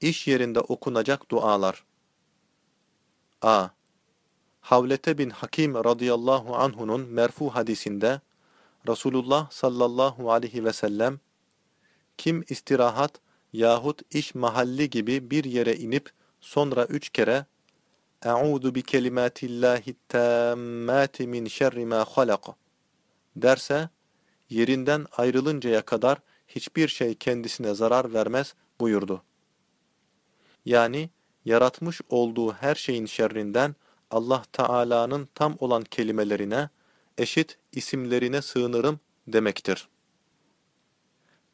İş yerinde okunacak dualar. A. Havlete bin Hakim radıyallahu anhunun merfu hadisinde Resulullah sallallahu aleyhi ve sellem kim istirahat yahut iş mahalli gibi bir yere inip sonra üç kere Eûzu bi kelimatillahi tammati min şerri ma halak derse yerinden ayrılıncaya kadar hiçbir şey kendisine zarar vermez buyurdu. Yani yaratmış olduğu her şeyin şerrinden Allah Teala'nın tam olan kelimelerine, eşit isimlerine sığınırım demektir.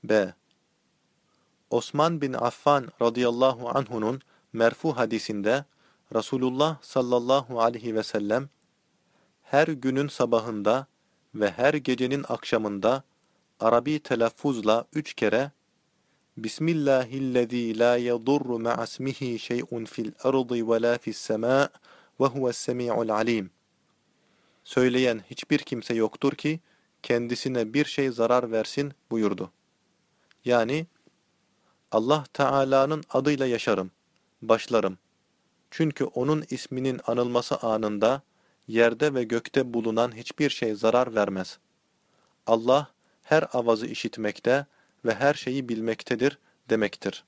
B. Osman bin Affan radıyallahu anhunun merfu hadisinde Resulullah sallallahu aleyhi ve sellem her günün sabahında ve her gecenin akşamında Arabi telaffuzla üç kere Bismillahillezî la yedurru ma'asmihi şey'un fil ardı ve la fis semâ ve huves-semî'ul alîm. Söyleyen hiçbir kimse yoktur ki kendisine bir şey zarar versin buyurdu. Yani Allah Teala'nın adıyla yaşarım, başlarım. Çünkü onun isminin anılması anında yerde ve gökte bulunan hiçbir şey zarar vermez. Allah her avazı işitmekte ve her şeyi bilmektedir demektir.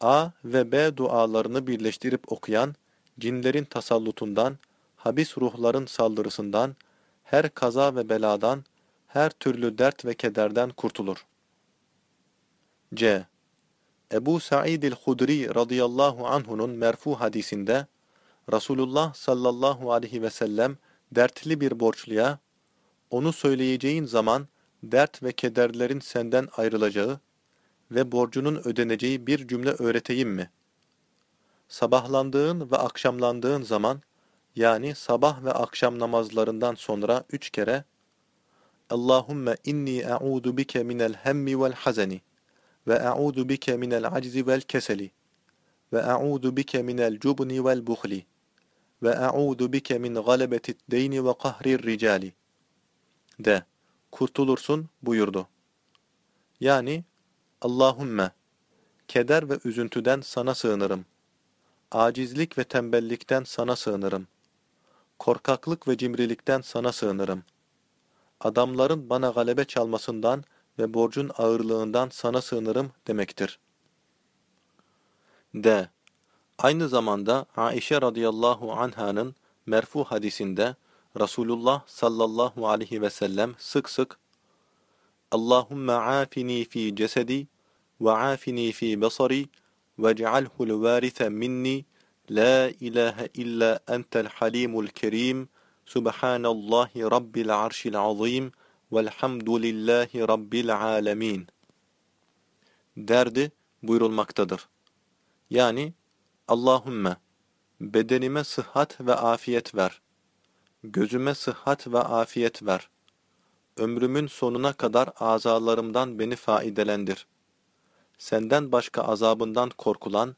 A ve B dualarını birleştirip okuyan, cinlerin tasallutundan, habis ruhların saldırısından, her kaza ve beladan, her türlü dert ve kederden kurtulur. C. Ebu Sa'id el-Hudri radıyallahu anhunun merfu hadisinde, Resulullah sallallahu aleyhi ve sellem dertli bir borçluya, onu söyleyeceğin zaman dert ve kederlerin senden ayrılacağı ve borcunun ödeneceği bir cümle öğreteyim mi? Sabahlandığın ve akşamlandığın zaman, yani sabah ve akşam namazlarından sonra üç kere, Allahümme inni e'udu bike minel hemmi vel hazeni ve e'udu bike minel aczi vel keseli ve e'udu bike minel cubni vel buhli ve e'udu bike min galebetit deyni ve kahrir ricali de kurtulursun buyurdu. Yani Allahümme keder ve üzüntüden sana sığınırım. Acizlik ve tembellikten sana sığınırım. Korkaklık ve cimrilikten sana sığınırım. Adamların bana galebe çalmasından ve borcun ağırlığından sana sığınırım demektir. D. Aynı zamanda Aişe radıyallahu anh'ın merfu hadisinde Resulullah sallallahu aleyhi ve sellem sık sık Allahümme afini fi cesedi ve afini fi basari vec'alhul varithe minni la ilahe illa entel halimul kerim subhanallahi rabbil arşil azim velhamdülillahi rabbil alemin derdi buyurulmaktadır. Yani Allahümme bedenime sıhhat ve afiyet ver. Gözüme sıhhat ve afiyet ver. Ömrümün sonuna kadar azalarımdan beni faidelendir. Senden başka azabından korkulan,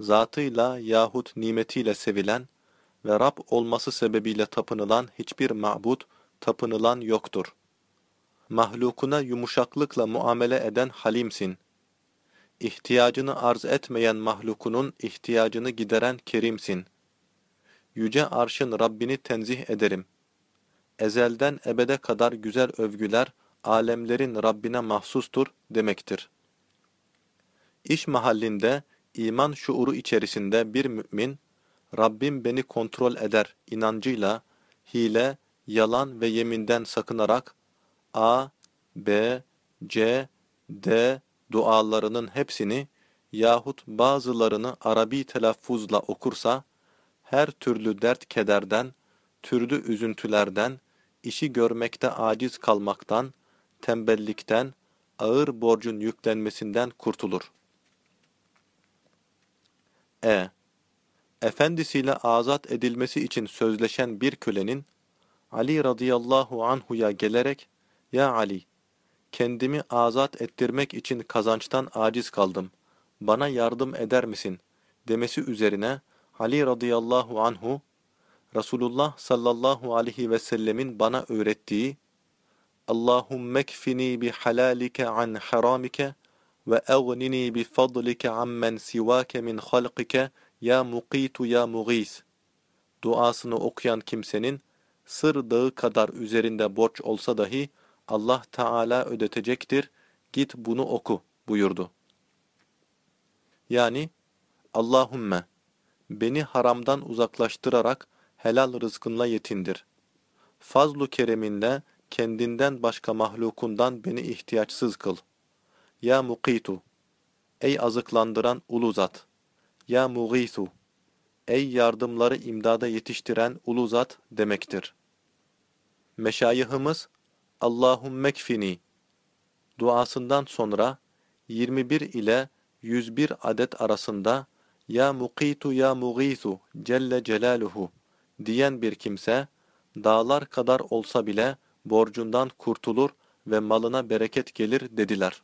zatıyla yahut nimetiyle sevilen ve Rab olması sebebiyle tapınılan hiçbir ma'bud, tapınılan yoktur. Mahlukuna yumuşaklıkla muamele eden halimsin. İhtiyacını arz etmeyen mahlukunun ihtiyacını gideren kerimsin.'' Yüce arşın Rabbini tenzih ederim. Ezelden ebede kadar güzel övgüler, alemlerin Rabbine mahsustur demektir. İş mahallinde, iman şuuru içerisinde bir mümin, Rabbim beni kontrol eder inancıyla, hile, yalan ve yeminden sakınarak, A, B, C, D dualarının hepsini yahut bazılarını Arabi telaffuzla okursa, her türlü dert kederden, türlü üzüntülerden, işi görmekte aciz kalmaktan, tembellikten, ağır borcun yüklenmesinden kurtulur. E. Efendisiyle azat edilmesi için sözleşen bir kölenin, Ali radıyallahu anhuya gelerek, Ya Ali, kendimi azat ettirmek için kazançtan aciz kaldım, bana yardım eder misin? demesi üzerine, Ali radıyallahu anhu, Resulullah sallallahu aleyhi ve sellemin bana öğrettiği Allahümme kfini bi halalike an haramike ve eğnini bi fadlike ammen sivake min halqike ya muqitu ya mughis. Duasını okuyan kimsenin sır dağı kadar üzerinde borç olsa dahi Allah Teala ödetecektir. Git bunu oku buyurdu. Yani Allahümme beni haramdan uzaklaştırarak helal rızkınla yetindir. Fazlu kereminle kendinden başka mahlukundan beni ihtiyaçsız kıl. Ya muqitu ey azıklandıran ulu zat. Ya mughisu ey yardımları imdada yetiştiren ulu zat demektir. Meşayihimiz Allahümme kfini duasından sonra 21 ile 101 adet arasında Ya muqitu ya mughisu celle celaluhu diyen bir kimse dağlar kadar olsa bile borcundan kurtulur ve malına bereket gelir dediler.